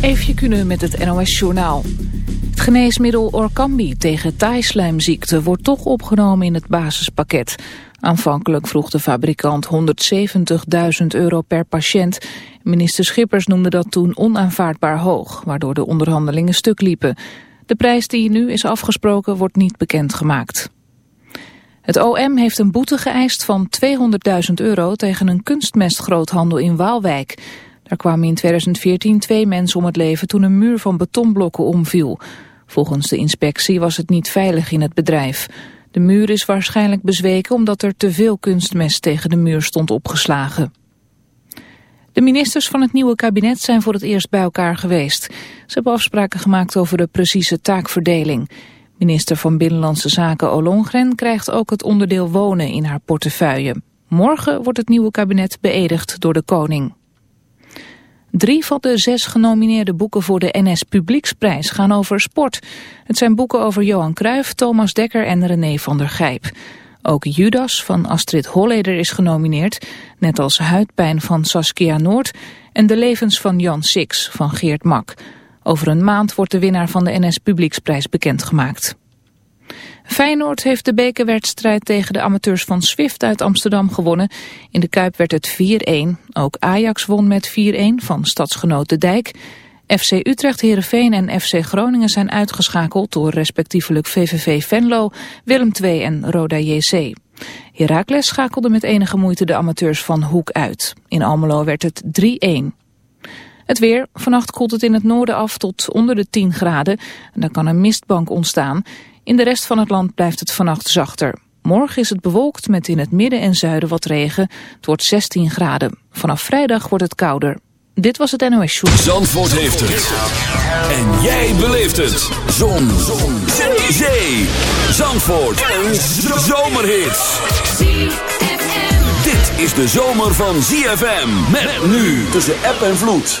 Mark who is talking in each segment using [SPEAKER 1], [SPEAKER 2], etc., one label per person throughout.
[SPEAKER 1] Eefje kunnen met het NOS Journaal. Het geneesmiddel Orkambi tegen taaislijmziekte wordt toch opgenomen in het basispakket. Aanvankelijk vroeg de fabrikant 170.000 euro per patiënt. Minister Schippers noemde dat toen onaanvaardbaar hoog, waardoor de onderhandelingen stuk liepen. De prijs die nu is afgesproken wordt niet bekendgemaakt. Het OM heeft een boete geëist van 200.000 euro tegen een kunstmestgroothandel in Waalwijk. Er kwamen in 2014 twee mensen om het leven toen een muur van betonblokken omviel. Volgens de inspectie was het niet veilig in het bedrijf. De muur is waarschijnlijk bezweken omdat er te veel kunstmest tegen de muur stond opgeslagen. De ministers van het nieuwe kabinet zijn voor het eerst bij elkaar geweest. Ze hebben afspraken gemaakt over de precieze taakverdeling. Minister van Binnenlandse Zaken Olongren krijgt ook het onderdeel wonen in haar portefeuille. Morgen wordt het nieuwe kabinet beëdigd door de koning. Drie van de zes genomineerde boeken voor de NS Publieksprijs gaan over sport. Het zijn boeken over Johan Cruijff, Thomas Dekker en René van der Gijp. Ook Judas van Astrid Holleder is genomineerd, net als Huidpijn van Saskia Noord en De levens van Jan Six van Geert Mak. Over een maand wordt de winnaar van de NS Publieksprijs bekendgemaakt. Feyenoord heeft de bekerwedstrijd tegen de amateurs van Swift uit Amsterdam gewonnen. In de Kuip werd het 4-1. Ook Ajax won met 4-1 van stadsgenoot De Dijk. FC Utrecht, Heerenveen en FC Groningen zijn uitgeschakeld door respectievelijk VVV Venlo, Willem II en Roda JC. Heracles schakelde met enige moeite de amateurs van Hoek uit. In Almelo werd het 3-1. Het weer. Vannacht koelt het in het noorden af tot onder de 10 graden. En dan kan een mistbank ontstaan. In de rest van het land blijft het vannacht zachter. Morgen is het bewolkt met in het midden en zuiden wat regen. Het wordt 16 graden. Vanaf vrijdag wordt het kouder. Dit was het NOS Show.
[SPEAKER 2] Zandvoort heeft het. En jij beleeft het. Zon. Zon. Zee. Zandvoort. Een zomerhit. Dit is de zomer van ZFM. Met nu tussen app en vloed.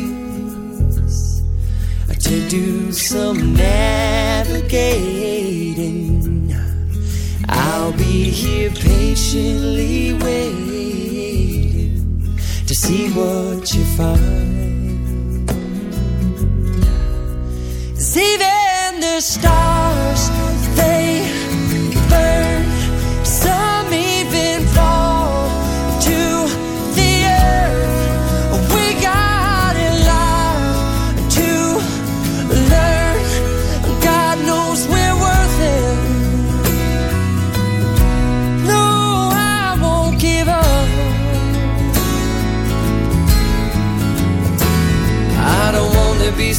[SPEAKER 3] To do some navigating. I'll be here patiently waiting To see what you find. Even the stars,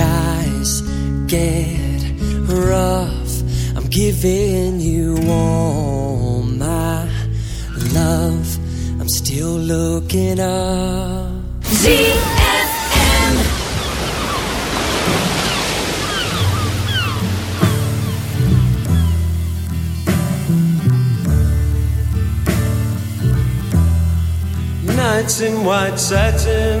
[SPEAKER 3] skies get rough I'm giving you all my love I'm still looking up
[SPEAKER 4] ZFM.
[SPEAKER 5] Nights in white satin,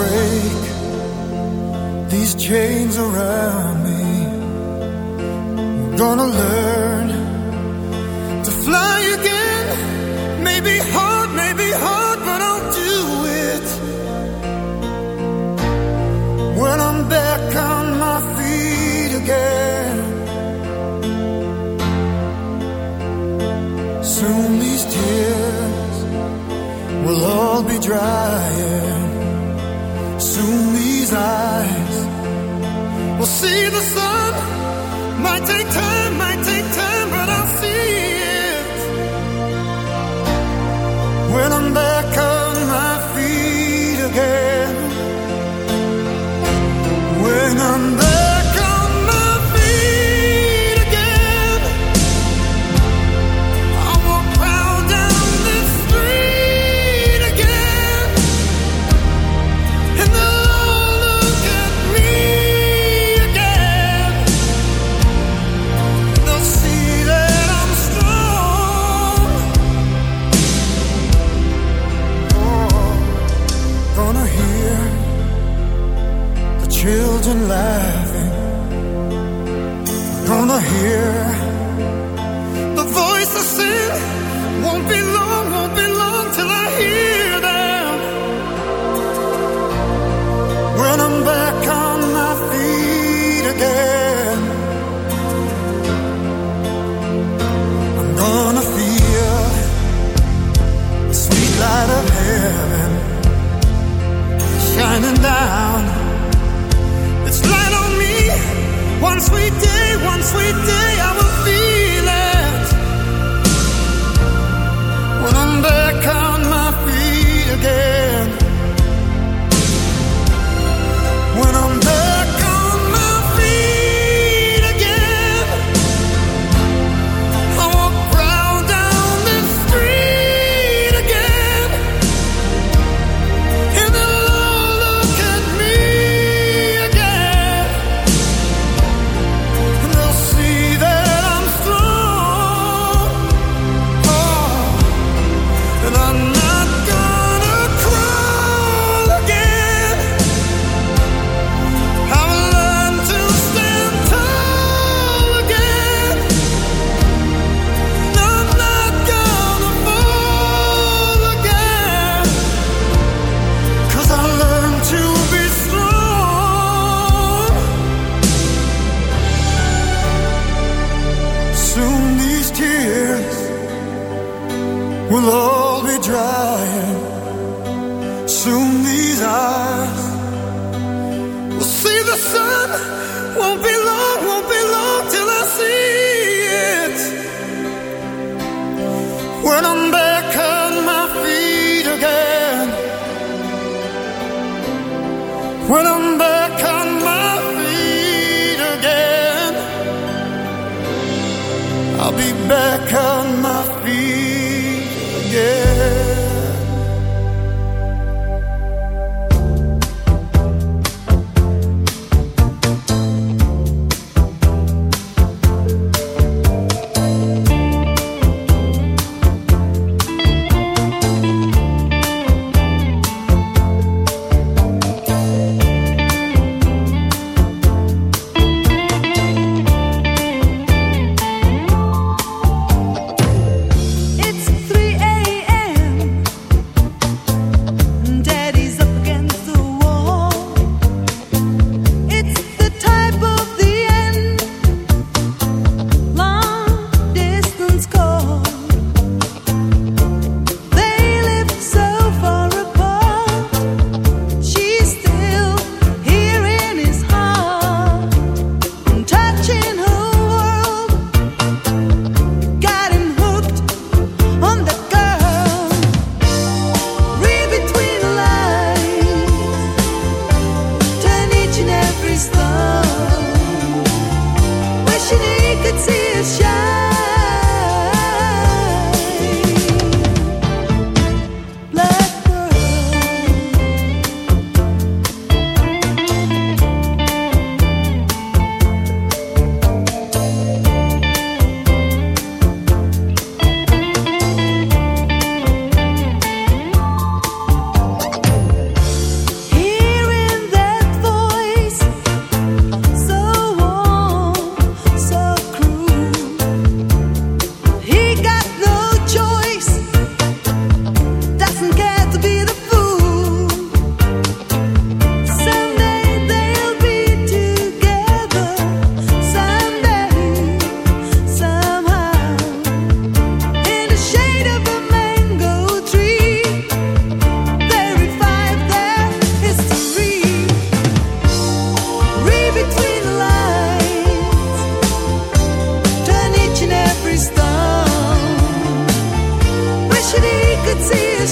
[SPEAKER 6] break these chains around me. I'm gonna learn to fly again. Maybe hard, maybe hard, but I'll do it. When I'm back on my feet again. Soon these tears will all be drying these eyes will see the sun. Might take time, might take time, but I'll see it when I'm there. sweet day one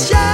[SPEAKER 7] It's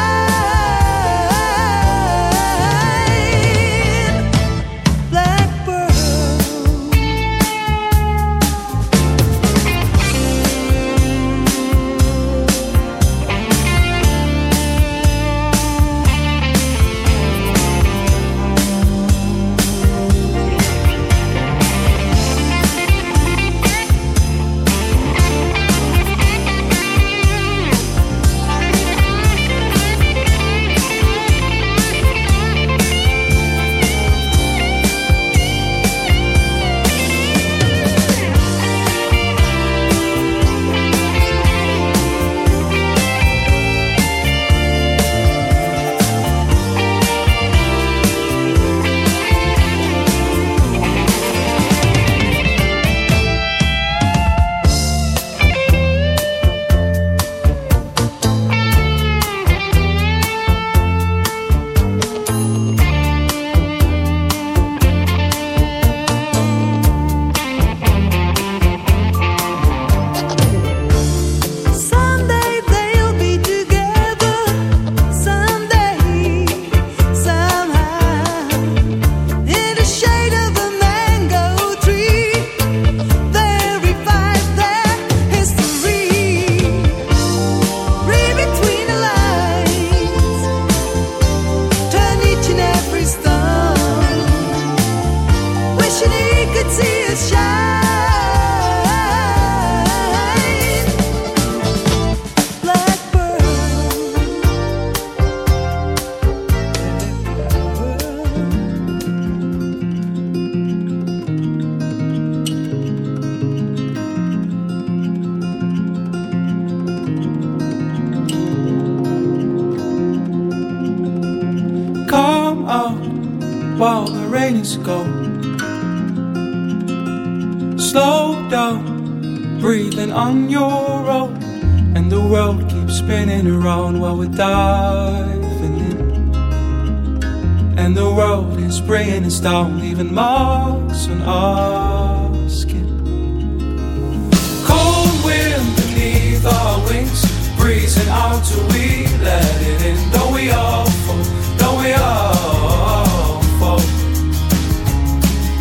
[SPEAKER 7] on your own, and the world keeps spinning around while we're diving in.
[SPEAKER 8] And the world is bringing us down, leaving marks on our skin. Cold wind beneath our wings, breezing out till we let it in. Though we all fall, though we all fall,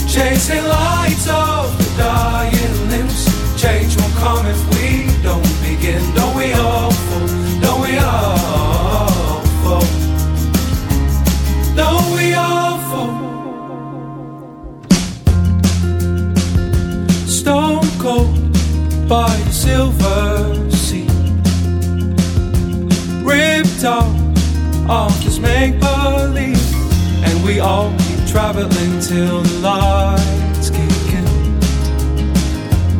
[SPEAKER 8] chasing lights of the dying limbs change come if we don't begin. Don't we all fall? Don't we all fall? Don't we all fall? Stone cold by the silver sea, ripped off off this make believe, and we all keep traveling till the in.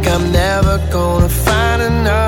[SPEAKER 3] think I'm never gonna find
[SPEAKER 2] enough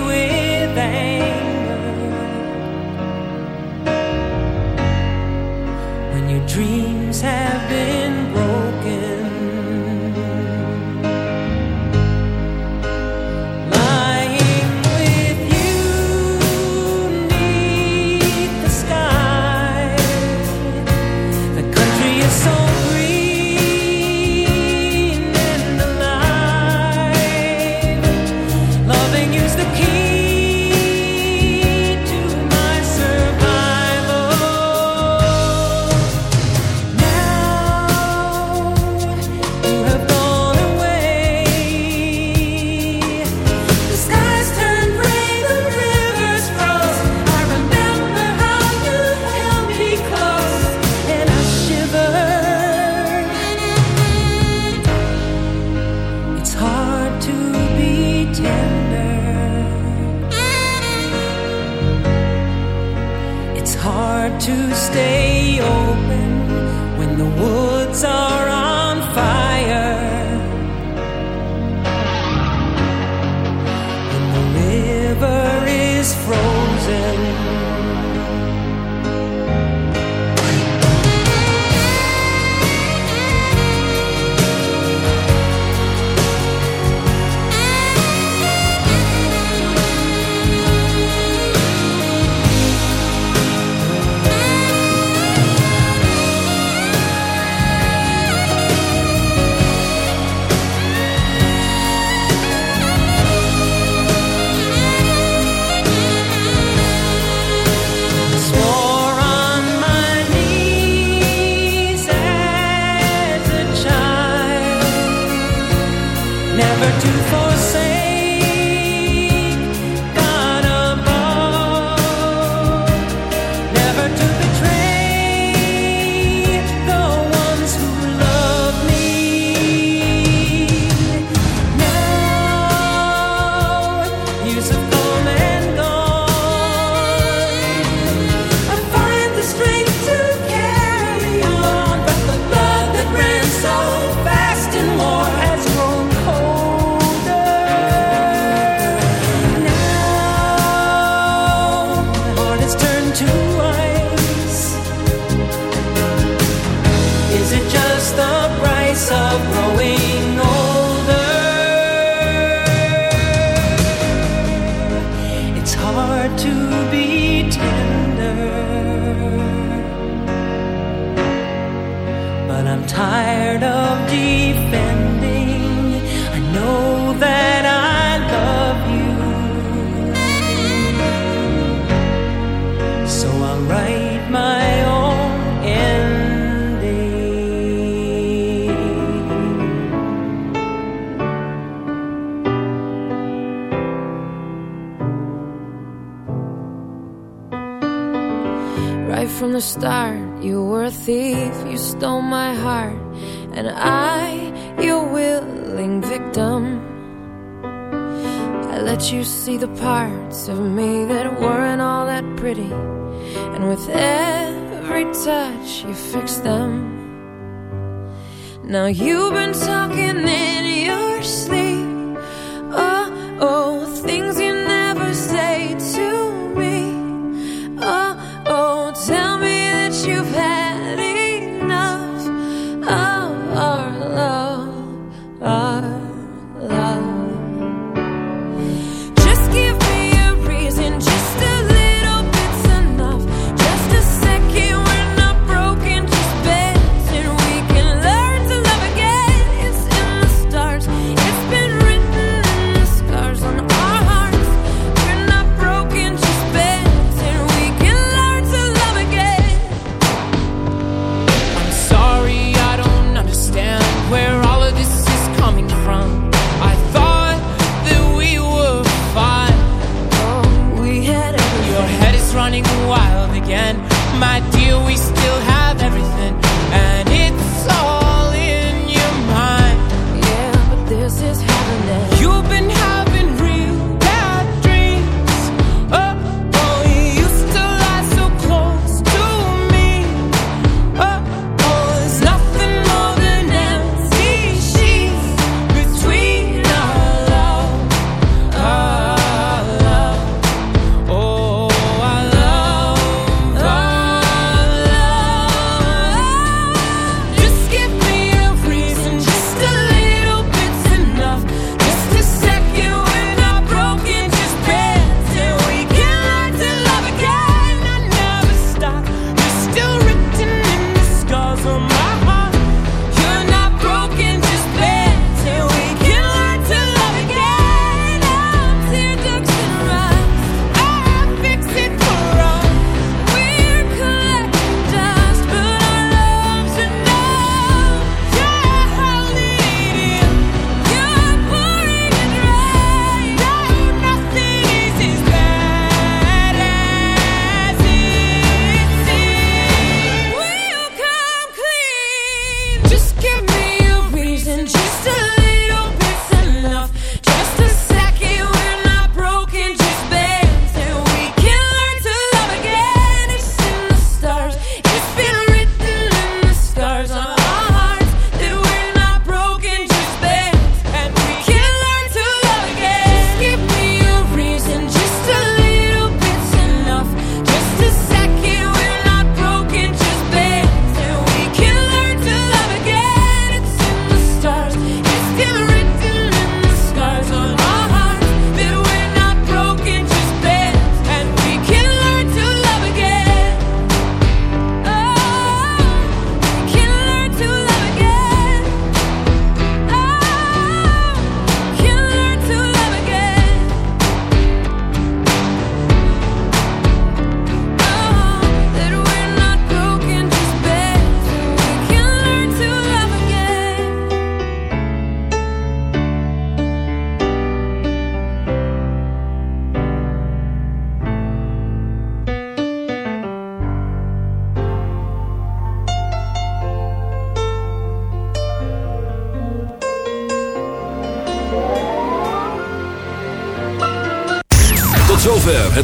[SPEAKER 6] with
[SPEAKER 9] anger when you dream. too far Now
[SPEAKER 4] you've been
[SPEAKER 10] so